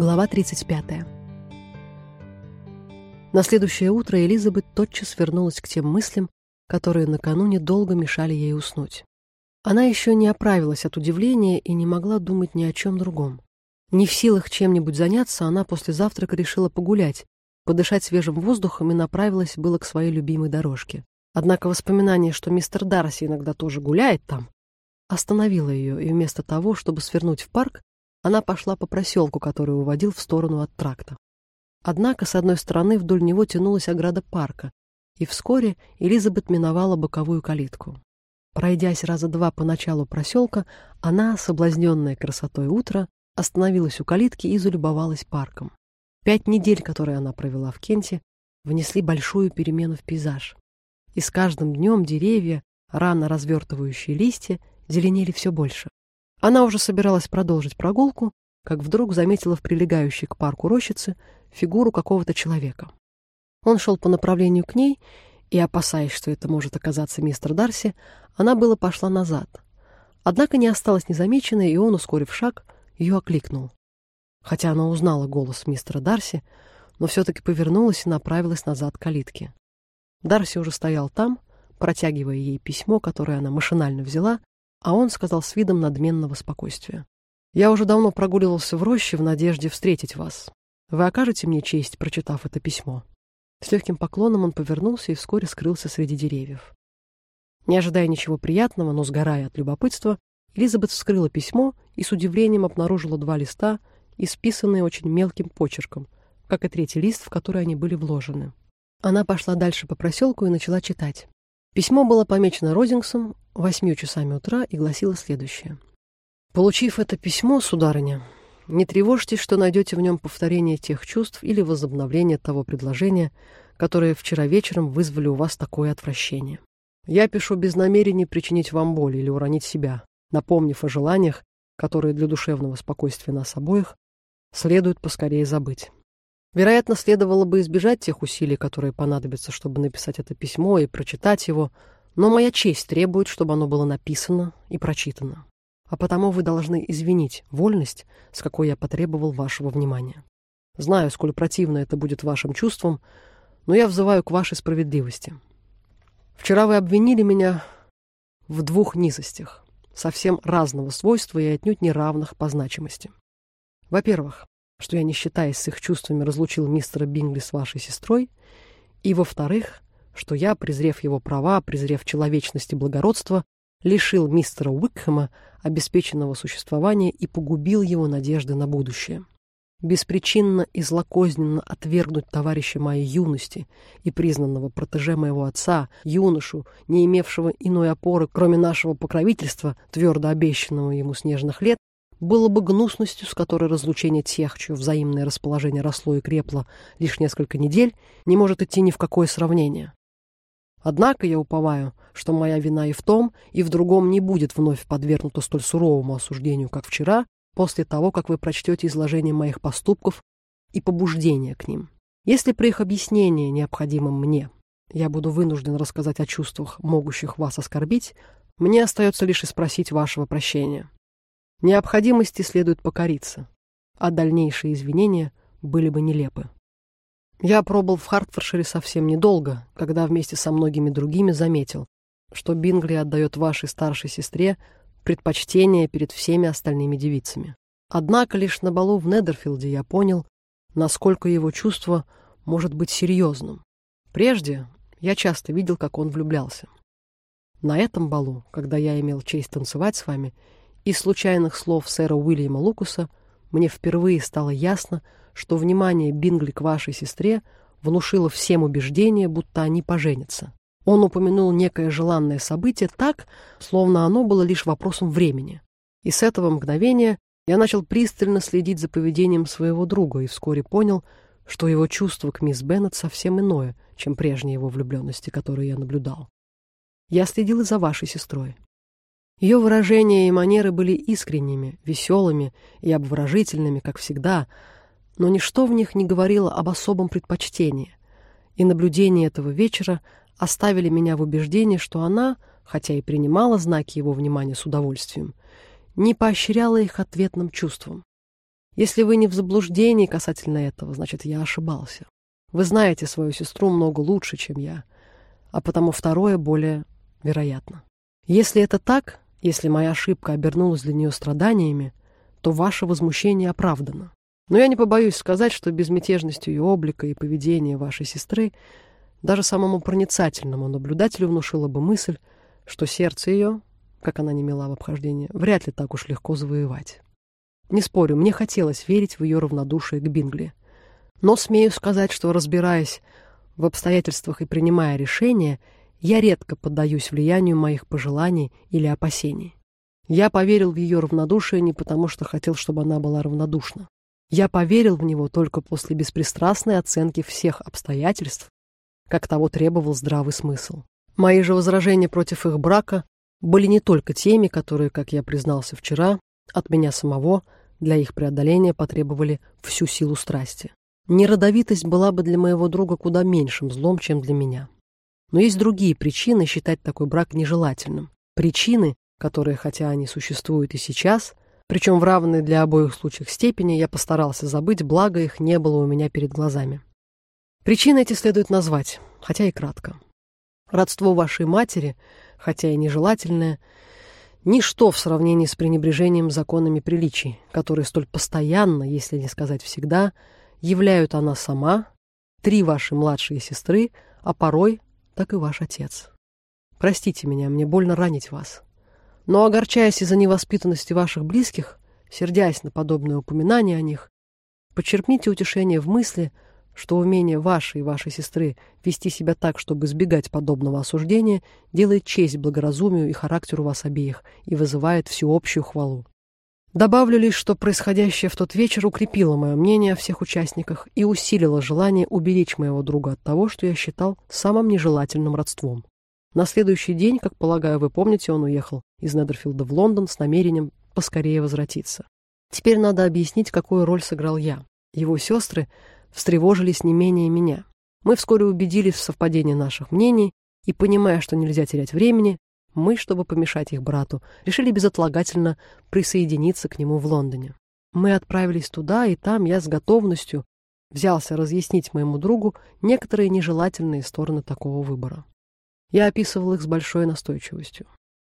Глава 35. На следующее утро Элизабет тотчас вернулась к тем мыслям, которые накануне долго мешали ей уснуть. Она еще не оправилась от удивления и не могла думать ни о чем другом. Не в силах чем-нибудь заняться, она после завтрака решила погулять, подышать свежим воздухом и направилась было к своей любимой дорожке. Однако воспоминание, что мистер Дарси иногда тоже гуляет там, остановило ее, и вместо того, чтобы свернуть в парк, она пошла по проселку, который уводил в сторону от тракта. Однако, с одной стороны, вдоль него тянулась ограда парка, и вскоре Элизабет миновала боковую калитку. Пройдясь раза два по началу проселка, она, соблазненная красотой утра, остановилась у калитки и залюбовалась парком. Пять недель, которые она провела в Кенте, внесли большую перемену в пейзаж. И с каждым днем деревья, рано развертывающие листья, зеленели все больше. Она уже собиралась продолжить прогулку, как вдруг заметила в прилегающей к парку рощице фигуру какого-то человека. Он шел по направлению к ней, и, опасаясь, что это может оказаться мистер Дарси, она было пошла назад. Однако не осталась незамеченной, и он, ускорив шаг, ее окликнул. Хотя она узнала голос мистера Дарси, но все-таки повернулась и направилась назад к калитке. Дарси уже стоял там, протягивая ей письмо, которое она машинально взяла, а он сказал с видом надменного спокойствия. «Я уже давно прогуливался в роще в надежде встретить вас. Вы окажете мне честь, прочитав это письмо?» С легким поклоном он повернулся и вскоре скрылся среди деревьев. Не ожидая ничего приятного, но сгорая от любопытства, Элизабет вскрыла письмо и с удивлением обнаружила два листа, исписанные очень мелким почерком, как и третий лист, в который они были вложены. Она пошла дальше по проселку и начала читать. Письмо было помечено Розингсом восьмью часами утра и гласило следующее. «Получив это письмо, сударыня, не тревожьтесь, что найдете в нем повторение тех чувств или возобновление того предложения, которое вчера вечером вызвали у вас такое отвращение. Я пишу без намерения причинить вам боль или уронить себя, напомнив о желаниях, которые для душевного спокойствия нас обоих следует поскорее забыть. Вероятно, следовало бы избежать тех усилий, которые понадобятся, чтобы написать это письмо и прочитать его, но моя честь требует, чтобы оно было написано и прочитано. А потому вы должны извинить вольность, с какой я потребовал вашего внимания. Знаю, сколь противно это будет вашим чувствам, но я взываю к вашей справедливости. Вчера вы обвинили меня в двух низостях, совсем разного свойства и отнюдь неравных по значимости. Во-первых, что я, не считаясь с их чувствами, разлучил мистера Бингли с вашей сестрой, и, во-вторых, что я, презрев его права, презрев человечность и благородство, лишил мистера Уикхэма обеспеченного существования и погубил его надежды на будущее. Беспричинно и злокозненно отвергнуть товарища моей юности и признанного протеже моего отца, юношу, не имевшего иной опоры, кроме нашего покровительства, твердо обещанного ему снежных лет, было бы гнусностью, с которой разлучение тех, чье взаимное расположение росло и крепло лишь несколько недель, не может идти ни в какое сравнение. Однако я уповаю, что моя вина и в том, и в другом не будет вновь подвергнута столь суровому осуждению, как вчера, после того, как вы прочтете изложение моих поступков и побуждения к ним. Если при их объяснении, необходимом мне, я буду вынужден рассказать о чувствах, могущих вас оскорбить, мне остается лишь и спросить вашего прощения. Необходимости следует покориться, а дальнейшие извинения были бы нелепы. Я пробыл в Хартфоршире совсем недолго, когда вместе со многими другими заметил, что Бингли отдает вашей старшей сестре предпочтение перед всеми остальными девицами. Однако лишь на балу в Недерфилде я понял, насколько его чувство может быть серьезным. Прежде я часто видел, как он влюблялся. На этом балу, когда я имел честь танцевать с вами, из случайных слов сэра Уильяма Лукуса мне впервые стало ясно, что внимание Бингли к вашей сестре внушило всем убеждение, будто они поженятся. Он упомянул некое желанное событие так, словно оно было лишь вопросом времени. И с этого мгновения я начал пристально следить за поведением своего друга и вскоре понял, что его чувство к мисс Беннет совсем иное, чем прежние его влюбленности, которые я наблюдал. Я следил и за вашей сестрой. Ее выражения и манеры были искренними, веселыми и обворожительными, как всегда, но ничто в них не говорило об особом предпочтении, и наблюдения этого вечера оставили меня в убеждении, что она, хотя и принимала знаки его внимания с удовольствием, не поощряла их ответным чувством. Если вы не в заблуждении касательно этого, значит, я ошибался. Вы знаете свою сестру много лучше, чем я, а потому второе более вероятно. Если это так, если моя ошибка обернулась для нее страданиями, то ваше возмущение оправдано. Но я не побоюсь сказать, что безмятежностью ее облика и поведения вашей сестры даже самому проницательному наблюдателю внушила бы мысль, что сердце ее, как она не мила в обхождении, вряд ли так уж легко завоевать. Не спорю, мне хотелось верить в ее равнодушие к Бингли. Но смею сказать, что, разбираясь в обстоятельствах и принимая решения, я редко поддаюсь влиянию моих пожеланий или опасений. Я поверил в ее равнодушие не потому, что хотел, чтобы она была равнодушна. Я поверил в него только после беспристрастной оценки всех обстоятельств, как того требовал здравый смысл. Мои же возражения против их брака были не только теми, которые, как я признался вчера, от меня самого для их преодоления потребовали всю силу страсти. Неродовитость была бы для моего друга куда меньшим злом, чем для меня. Но есть другие причины считать такой брак нежелательным. Причины, которые, хотя они существуют и сейчас, причем в равной для обоих случаях степени, я постарался забыть, благо их не было у меня перед глазами. Причины эти следует назвать, хотя и кратко. Родство вашей матери, хотя и нежелательное, ничто в сравнении с пренебрежением законами приличий, которые столь постоянно, если не сказать всегда, являют она сама, три ваши младшие сестры, а порой так и ваш отец. Простите меня, мне больно ранить вас. Но, огорчаясь из-за невоспитанности ваших близких, сердясь на подобное упоминание о них, подчеркните утешение в мысли, что умение вашей и вашей сестры вести себя так, чтобы избегать подобного осуждения, делает честь благоразумию и характеру вас обеих и вызывает всеобщую хвалу. Добавлю лишь, что происходящее в тот вечер укрепило мое мнение о всех участниках и усилило желание уберечь моего друга от того, что я считал самым нежелательным родством. На следующий день, как полагаю, вы помните, он уехал из Недерфилда в Лондон с намерением поскорее возвратиться. Теперь надо объяснить, какую роль сыграл я. Его сестры встревожились не менее меня. Мы вскоре убедились в совпадении наших мнений и, понимая, что нельзя терять времени, мы, чтобы помешать их брату, решили безотлагательно присоединиться к нему в Лондоне. Мы отправились туда, и там я с готовностью взялся разъяснить моему другу некоторые нежелательные стороны такого выбора. Я описывал их с большой настойчивостью.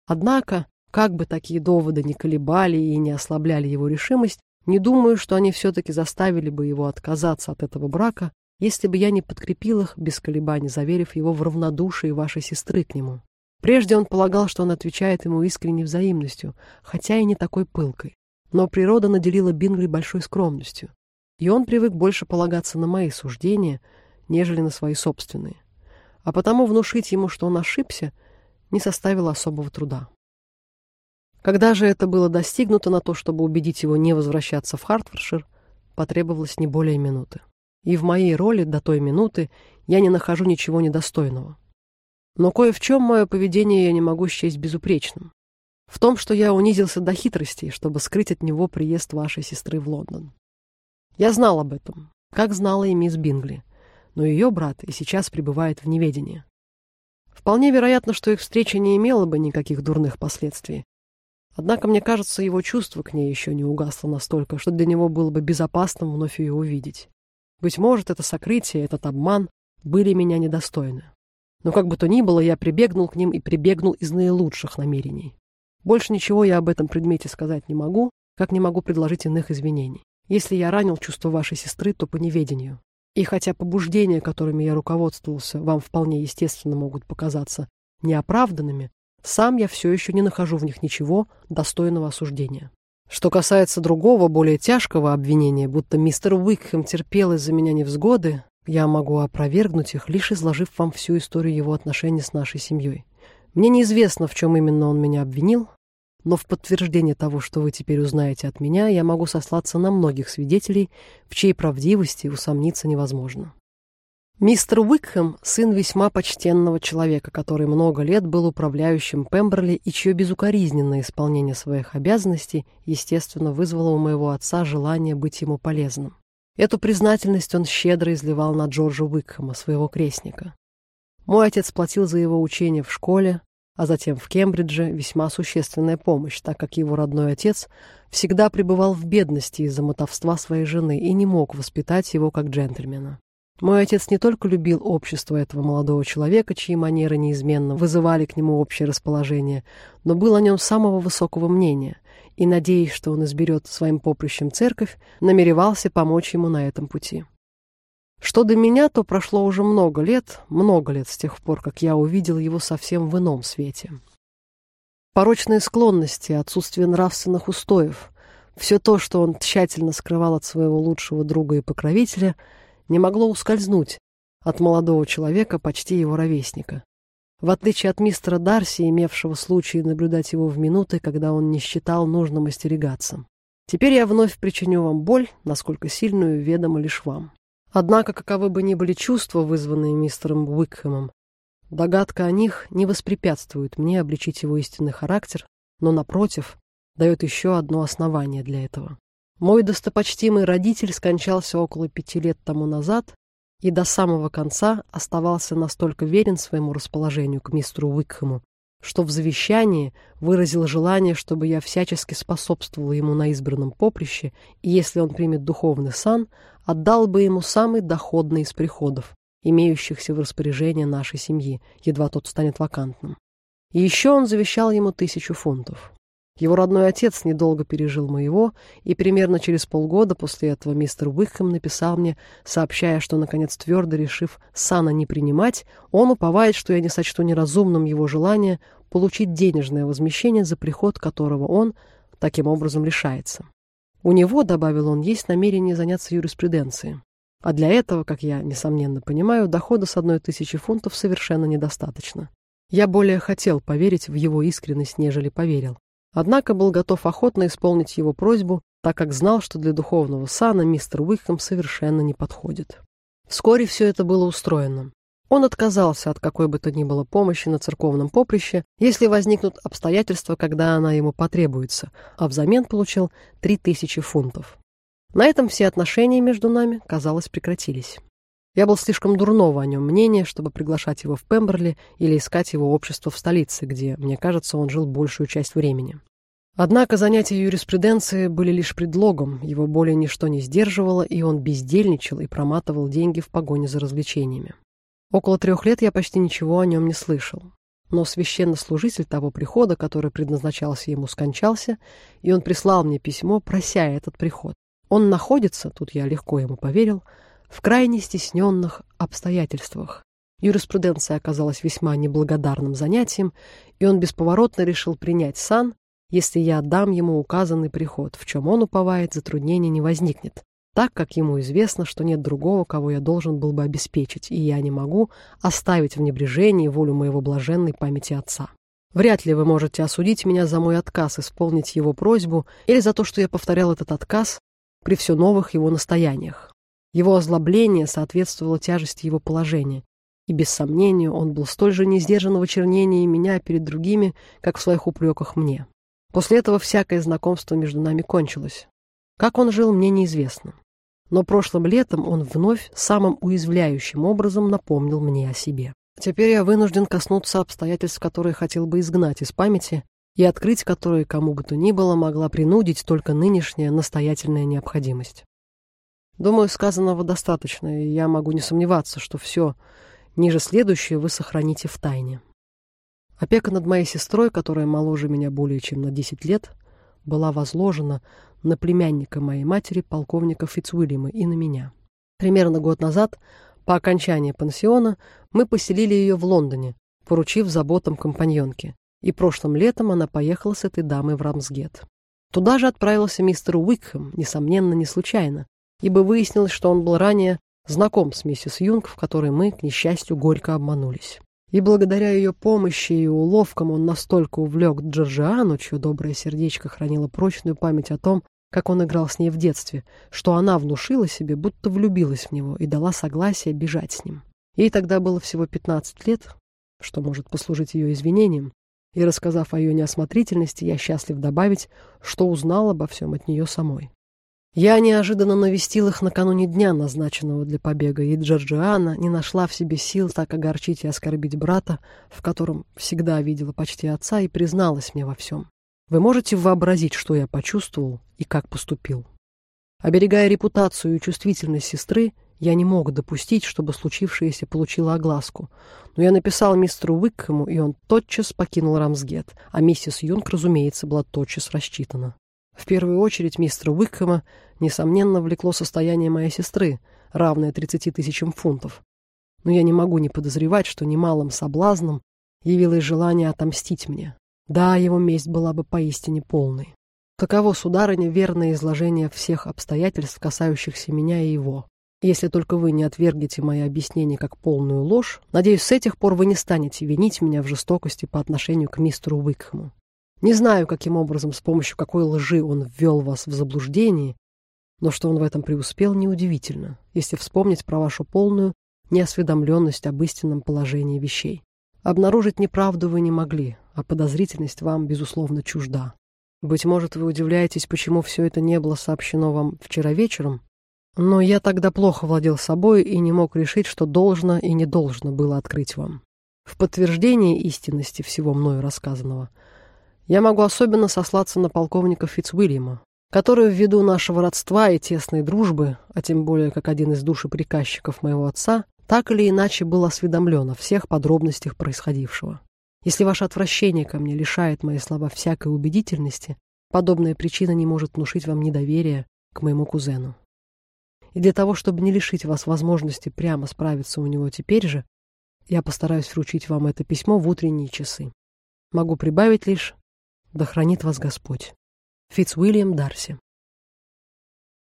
Однако, как бы такие доводы не колебали и не ослабляли его решимость, не думаю, что они все-таки заставили бы его отказаться от этого брака, если бы я не подкрепил их без колебаний, заверив его в равнодушии вашей сестры к нему. Прежде он полагал, что он отвечает ему искренней взаимностью, хотя и не такой пылкой. Но природа наделила Бингли большой скромностью, и он привык больше полагаться на мои суждения, нежели на свои собственные. А потому внушить ему, что он ошибся, не составило особого труда. Когда же это было достигнуто на то, чтобы убедить его не возвращаться в Хартфордшир, потребовалось не более минуты. И в моей роли до той минуты я не нахожу ничего недостойного. Но кое в чем мое поведение я не могу счесть безупречным. В том, что я унизился до хитрости, чтобы скрыть от него приезд вашей сестры в Лондон. Я знал об этом, как знала и мисс Бингли, но ее брат и сейчас пребывает в неведении. Вполне вероятно, что их встреча не имела бы никаких дурных последствий. Однако, мне кажется, его чувство к ней еще не угасло настолько, что для него было бы безопасным вновь ее увидеть. Быть может, это сокрытие, этот обман были меня недостойны. Но как бы то ни было, я прибегнул к ним и прибегнул из наилучших намерений. Больше ничего я об этом предмете сказать не могу, как не могу предложить иных извинений. Если я ранил чувство вашей сестры, то по неведению. И хотя побуждения, которыми я руководствовался, вам вполне естественно могут показаться неоправданными, сам я все еще не нахожу в них ничего достойного осуждения. Что касается другого, более тяжкого обвинения, будто мистер Уикхэм терпел из-за меня невзгоды, я могу опровергнуть их, лишь изложив вам всю историю его отношений с нашей семьей. Мне неизвестно, в чем именно он меня обвинил, но в подтверждение того, что вы теперь узнаете от меня, я могу сослаться на многих свидетелей, в чьей правдивости усомниться невозможно. Мистер Уикхэм – сын весьма почтенного человека, который много лет был управляющим Пемберли и чье безукоризненное исполнение своих обязанностей, естественно, вызвало у моего отца желание быть ему полезным. Эту признательность он щедро изливал на Джорджа Уикхэма, своего крестника. Мой отец платил за его учение в школе, а затем в Кембридже весьма существенная помощь, так как его родной отец всегда пребывал в бедности из-за мотовства своей жены и не мог воспитать его как джентльмена. Мой отец не только любил общество этого молодого человека, чьи манеры неизменно вызывали к нему общее расположение, но был о нем самого высокого мнения и, надеясь, что он изберет своим поприщем церковь, намеревался помочь ему на этом пути. Что до меня, то прошло уже много лет, много лет с тех пор, как я увидел его совсем в ином свете. Порочные склонности, отсутствие нравственных устоев, все то, что он тщательно скрывал от своего лучшего друга и покровителя, не могло ускользнуть от молодого человека, почти его ровесника. В отличие от мистера Дарси, имевшего случай наблюдать его в минуты, когда он не считал нужным остерегаться. Теперь я вновь причиню вам боль, насколько сильную ведомо лишь вам. Однако, каковы бы ни были чувства, вызванные мистером Уикхэмом, догадка о них не воспрепятствует мне обличить его истинный характер, но, напротив, дает еще одно основание для этого. Мой достопочтимый родитель скончался около пяти лет тому назад и до самого конца оставался настолько верен своему расположению к мистеру Уикхэму, что в завещании выразил желание, чтобы я всячески способствовал ему на избранном поприще, и если он примет духовный сан, отдал бы ему самый доходный из приходов, имеющихся в распоряжении нашей семьи, едва тот станет вакантным. И еще он завещал ему тысячу фунтов. Его родной отец недолго пережил моего, и примерно через полгода после этого мистер Уикхэм написал мне, сообщая, что, наконец, твердо решив сана не принимать, он уповает, что я не сочту неразумным его желание получить денежное возмещение за приход которого он таким образом лишается. У него, добавил он, есть намерение заняться юриспруденцией. А для этого, как я, несомненно, понимаю, дохода с одной тысячи фунтов совершенно недостаточно. Я более хотел поверить в его искренность, нежели поверил. Однако был готов охотно исполнить его просьбу, так как знал, что для духовного сана мистер Уикхэм совершенно не подходит. Вскоре все это было устроено. Он отказался от какой бы то ни было помощи на церковном поприще, если возникнут обстоятельства, когда она ему потребуется, а взамен получил три тысячи фунтов. На этом все отношения между нами, казалось, прекратились. Я был слишком дурного о нем мнения, чтобы приглашать его в Пемберли или искать его общество в столице, где, мне кажется, он жил большую часть времени. Однако занятия юриспруденцией были лишь предлогом, его более ничто не сдерживало, и он бездельничал и проматывал деньги в погоне за развлечениями. Около трех лет я почти ничего о нем не слышал. Но священнослужитель того прихода, который предназначался ему, скончался, и он прислал мне письмо, прося этот приход. Он находится, тут я легко ему поверил, в крайне стесненных обстоятельствах. Юриспруденция оказалась весьма неблагодарным занятием, и он бесповоротно решил принять сан, если я отдам ему указанный приход, в чем он уповает, затруднений не возникнет так как ему известно, что нет другого, кого я должен был бы обеспечить, и я не могу оставить в небрежении волю моего блаженной памяти отца. Вряд ли вы можете осудить меня за мой отказ исполнить его просьбу или за то, что я повторял этот отказ при все новых его настояниях. Его озлобление соответствовало тяжести его положения, и без сомнения он был столь же несдержан в очернении меня перед другими, как в своих упреках мне. После этого всякое знакомство между нами кончилось. Как он жил, мне неизвестно но прошлым летом он вновь самым уязвляющим образом напомнил мне о себе. Теперь я вынужден коснуться обстоятельств, которые хотел бы изгнать из памяти и открыть которые кому бы то ни было могла принудить только нынешняя настоятельная необходимость. Думаю, сказанного достаточно, и я могу не сомневаться, что все ниже следующее вы сохраните в тайне. Опека над моей сестрой, которая моложе меня более чем на 10 лет, была возложена на племянника моей матери, полковника Фицуильяма, и на меня. Примерно год назад, по окончании пансиона, мы поселили ее в Лондоне, поручив заботам компаньонки, и прошлым летом она поехала с этой дамой в Рамсгет. Туда же отправился мистер Уикхэм, несомненно, не случайно, ибо выяснилось, что он был ранее знаком с миссис Юнг, в которой мы, к несчастью, горько обманулись. И благодаря ее помощи и уловкам он настолько увлек Джорджиану, чье доброе сердечко хранило прочную память о том, как он играл с ней в детстве, что она внушила себе, будто влюбилась в него и дала согласие бежать с ним. Ей тогда было всего 15 лет, что может послужить ее извинением, и, рассказав о ее неосмотрительности, я счастлив добавить, что узнал обо всем от нее самой. Я неожиданно навестил их накануне дня, назначенного для побега, и Джорджиана не нашла в себе сил так огорчить и оскорбить брата, в котором всегда видела почти отца, и призналась мне во всем. Вы можете вообразить, что я почувствовал и как поступил? Оберегая репутацию и чувствительность сестры, я не мог допустить, чтобы случившееся получило огласку. Но я написал мистеру Уикхэму, и он тотчас покинул Рамсгет, а миссис Юнг, разумеется, была тотчас рассчитана. В первую очередь мистера Уикхэма, несомненно, влекло состояние моей сестры, равное 30 тысячам фунтов. Но я не могу не подозревать, что немалым соблазном явилось желание отомстить мне. Да, его месть была бы поистине полной. Таково, сударыня, верное изложение всех обстоятельств, касающихся меня и его. Если только вы не отвергнете мои объяснения как полную ложь, надеюсь, с этих пор вы не станете винить меня в жестокости по отношению к мистеру Уикхэму. Не знаю, каким образом, с помощью какой лжи он ввел вас в заблуждение, но что он в этом преуспел, неудивительно, если вспомнить про вашу полную неосведомленность об истинном положении вещей. Обнаружить неправду вы не могли, а подозрительность вам, безусловно, чужда. Быть может, вы удивляетесь, почему все это не было сообщено вам вчера вечером, но я тогда плохо владел собой и не мог решить, что должно и не должно было открыть вам. В подтверждение истинности всего мною рассказанного – я могу особенно сослаться на полковника Фицуильяма, который ввиду нашего родства и тесной дружбы, а тем более как один из душеприказчиков моего отца, так или иначе был осведомлен о всех подробностях происходившего. Если ваше отвращение ко мне лишает мои слова всякой убедительности, подобная причина не может внушить вам недоверия к моему кузену. И для того, чтобы не лишить вас возможности прямо справиться у него теперь же, я постараюсь вручить вам это письмо в утренние часы. Могу прибавить лишь, да хранит вас Господь. Фитц Уильям Дарси